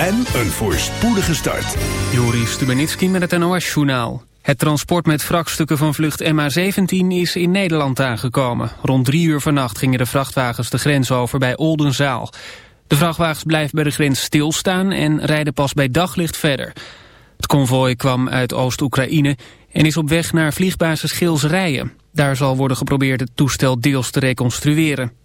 en een voorspoedige start. Joris Stubenitski met het NOS-journaal. Het transport met vrachtstukken van vlucht MH17 is in Nederland aangekomen. Rond drie uur vannacht gingen de vrachtwagens de grens over bij Oldenzaal. De vrachtwagens blijven bij de grens stilstaan en rijden pas bij daglicht verder. Het konvooi kwam uit Oost-Oekraïne en is op weg naar vliegbasis Geelsrijen. Daar zal worden geprobeerd het toestel deels te reconstrueren.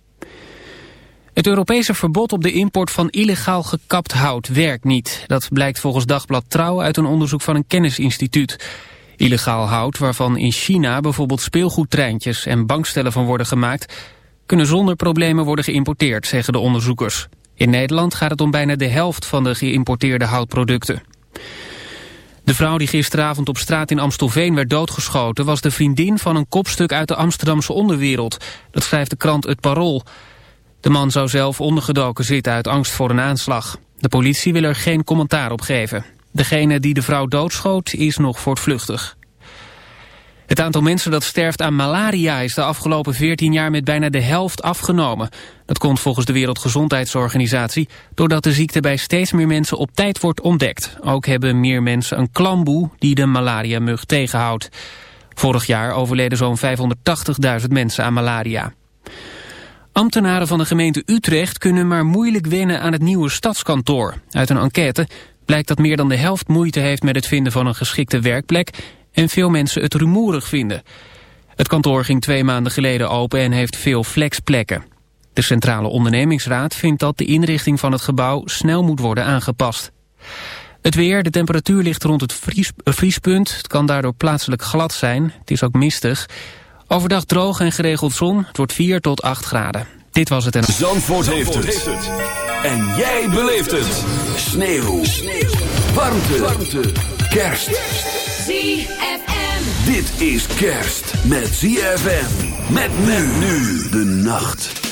Het Europese verbod op de import van illegaal gekapt hout werkt niet. Dat blijkt volgens Dagblad Trouw uit een onderzoek van een kennisinstituut. Illegaal hout, waarvan in China bijvoorbeeld speelgoedtreintjes en bankstellen van worden gemaakt, kunnen zonder problemen worden geïmporteerd, zeggen de onderzoekers. In Nederland gaat het om bijna de helft van de geïmporteerde houtproducten. De vrouw die gisteravond op straat in Amstelveen werd doodgeschoten... was de vriendin van een kopstuk uit de Amsterdamse onderwereld. Dat schrijft de krant Het Parool. De man zou zelf ondergedoken zitten uit angst voor een aanslag. De politie wil er geen commentaar op geven. Degene die de vrouw doodschoot is nog voortvluchtig. Het aantal mensen dat sterft aan malaria is de afgelopen 14 jaar met bijna de helft afgenomen. Dat komt volgens de Wereldgezondheidsorganisatie doordat de ziekte bij steeds meer mensen op tijd wordt ontdekt. Ook hebben meer mensen een klamboe die de malaria-mug tegenhoudt. Vorig jaar overleden zo'n 580.000 mensen aan malaria. Ambtenaren van de gemeente Utrecht kunnen maar moeilijk wennen aan het nieuwe stadskantoor. Uit een enquête blijkt dat meer dan de helft moeite heeft met het vinden van een geschikte werkplek en veel mensen het rumoerig vinden. Het kantoor ging twee maanden geleden open en heeft veel flexplekken. De Centrale Ondernemingsraad vindt dat de inrichting van het gebouw snel moet worden aangepast. Het weer, de temperatuur ligt rond het vries, vriespunt. Het kan daardoor plaatselijk glad zijn. Het is ook mistig. Overdag droog en geregeld zon. Het wordt 4 tot 8 graden. Dit was het en... Zandvoort, heeft, het. En jij beleeft het. Sneeuw. Sneeuw. Warmte. Warmte. Kerst. ZFM. Dit is kerst met ZFM. Met men nu de nacht.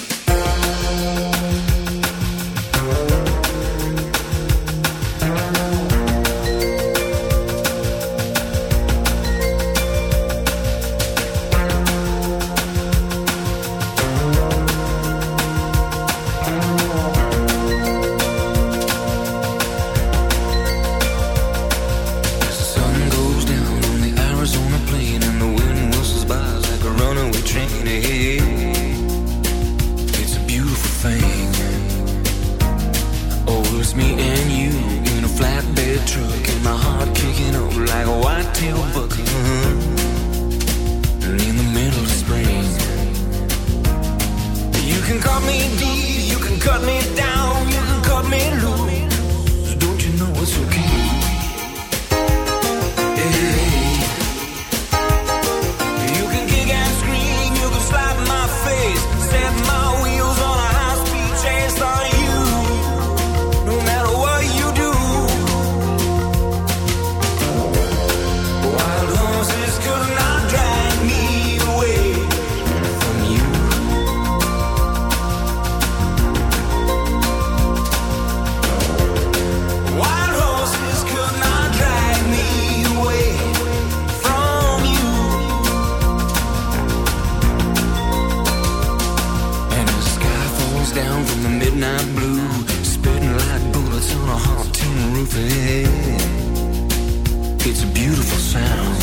Hey, it's a beautiful sound.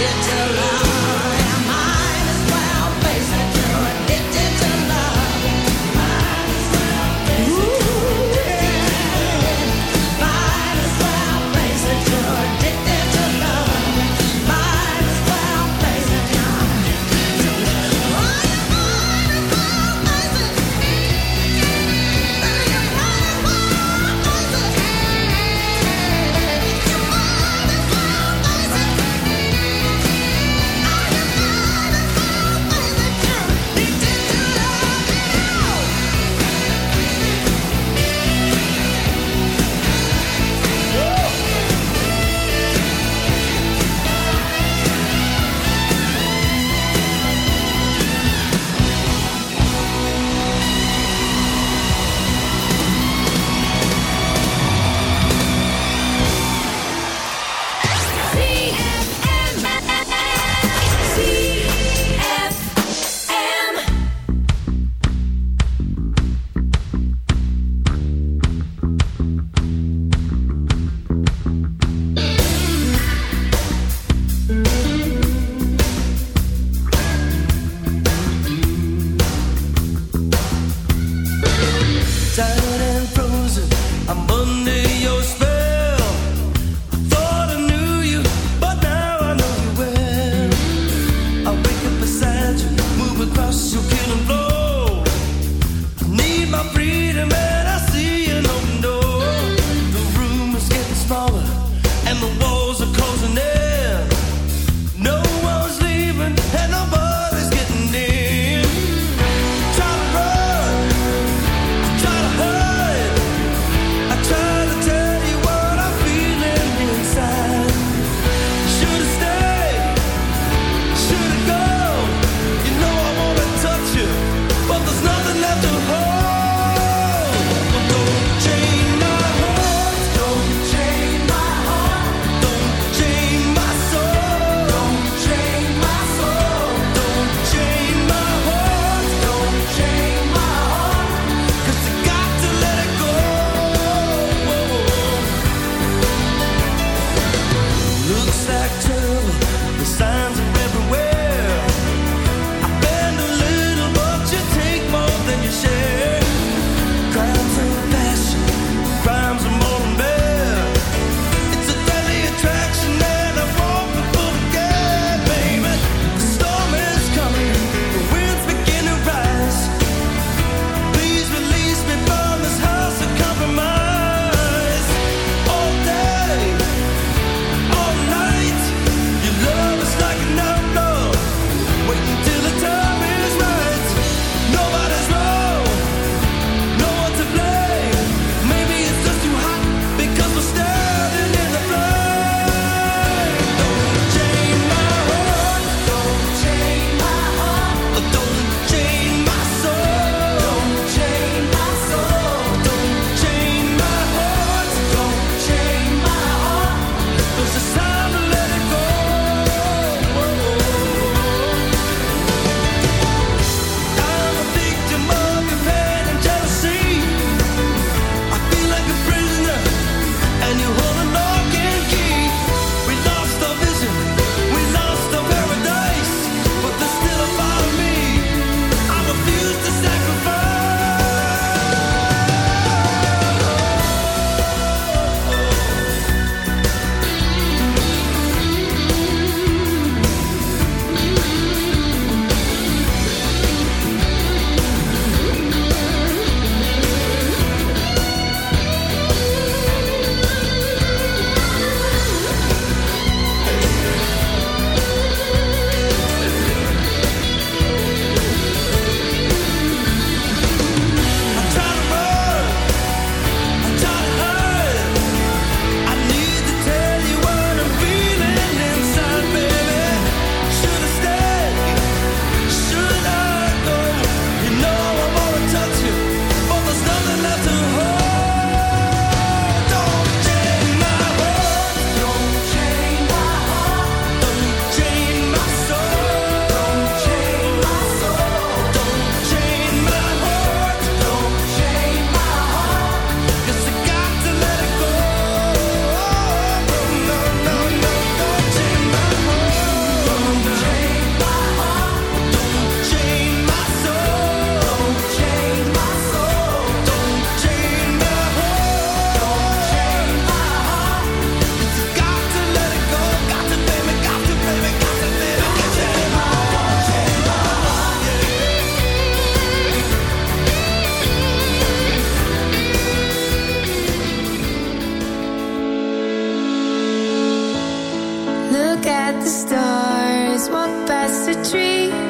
addicted to. and the wall. the stars, walk past the trees.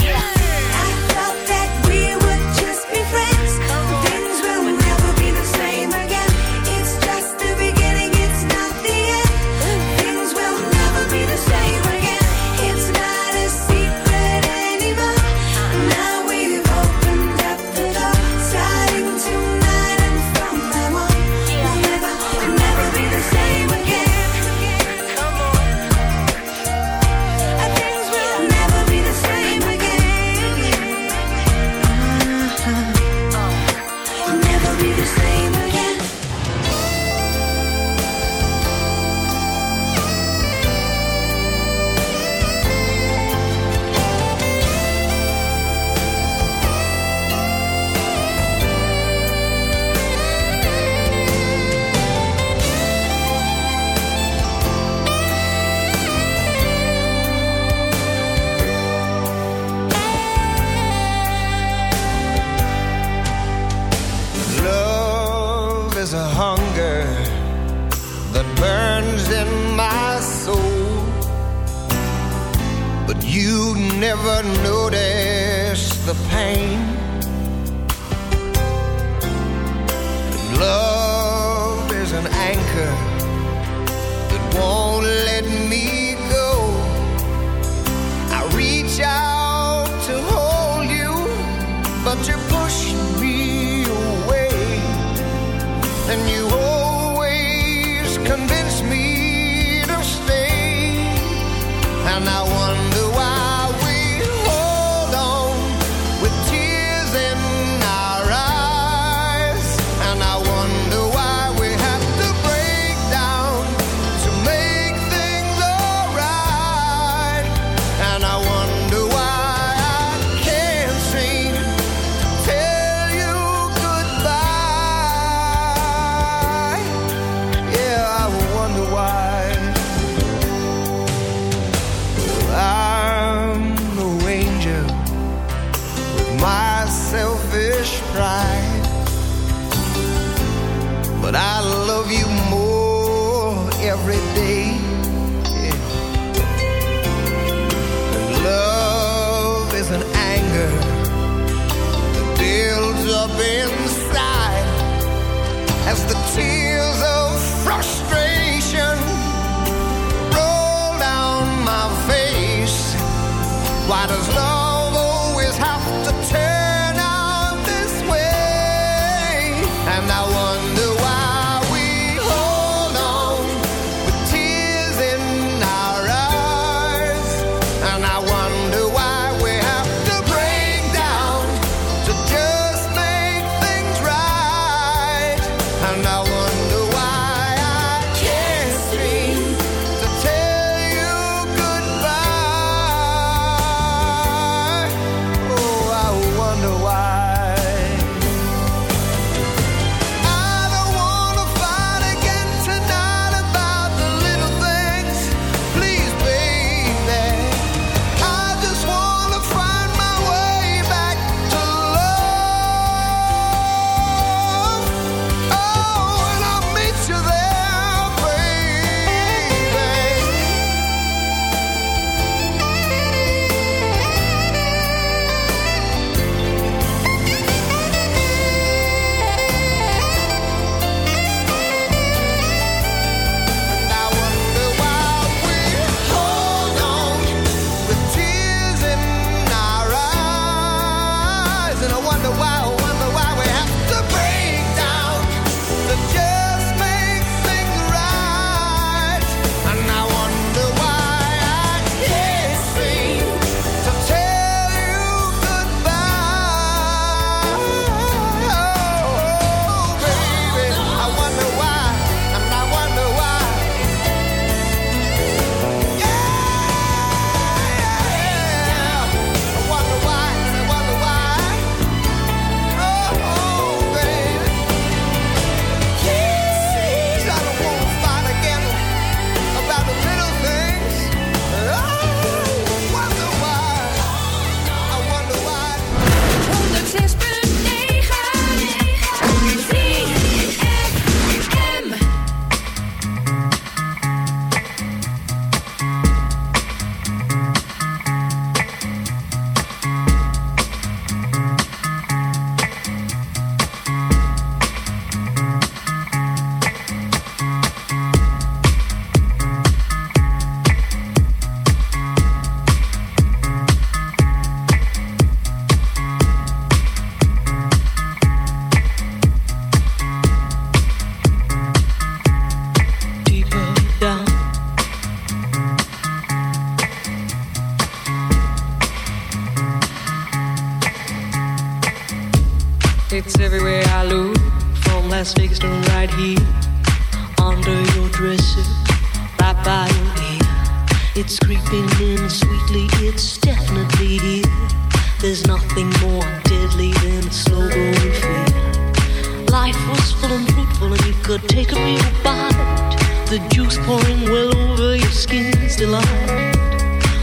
restful and fruitful, and you could take a real bite. The juice pouring well over your skin's delight.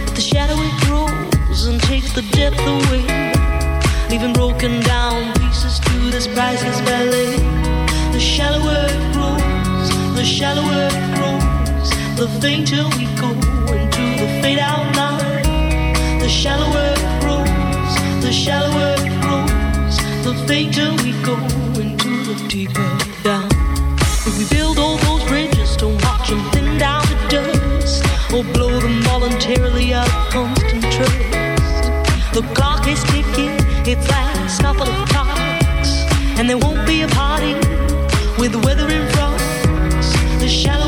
But the shadow it grows and takes the depth away, leaving broken down pieces to this priceless ballet. The shallower it grows, the shallower it grows, the fainter we go into the fade out night. The shallower it grows, the shallower it grows, the fainter we go and there won't be a party with the weather in front. The shallower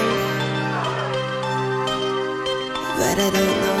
But I don't know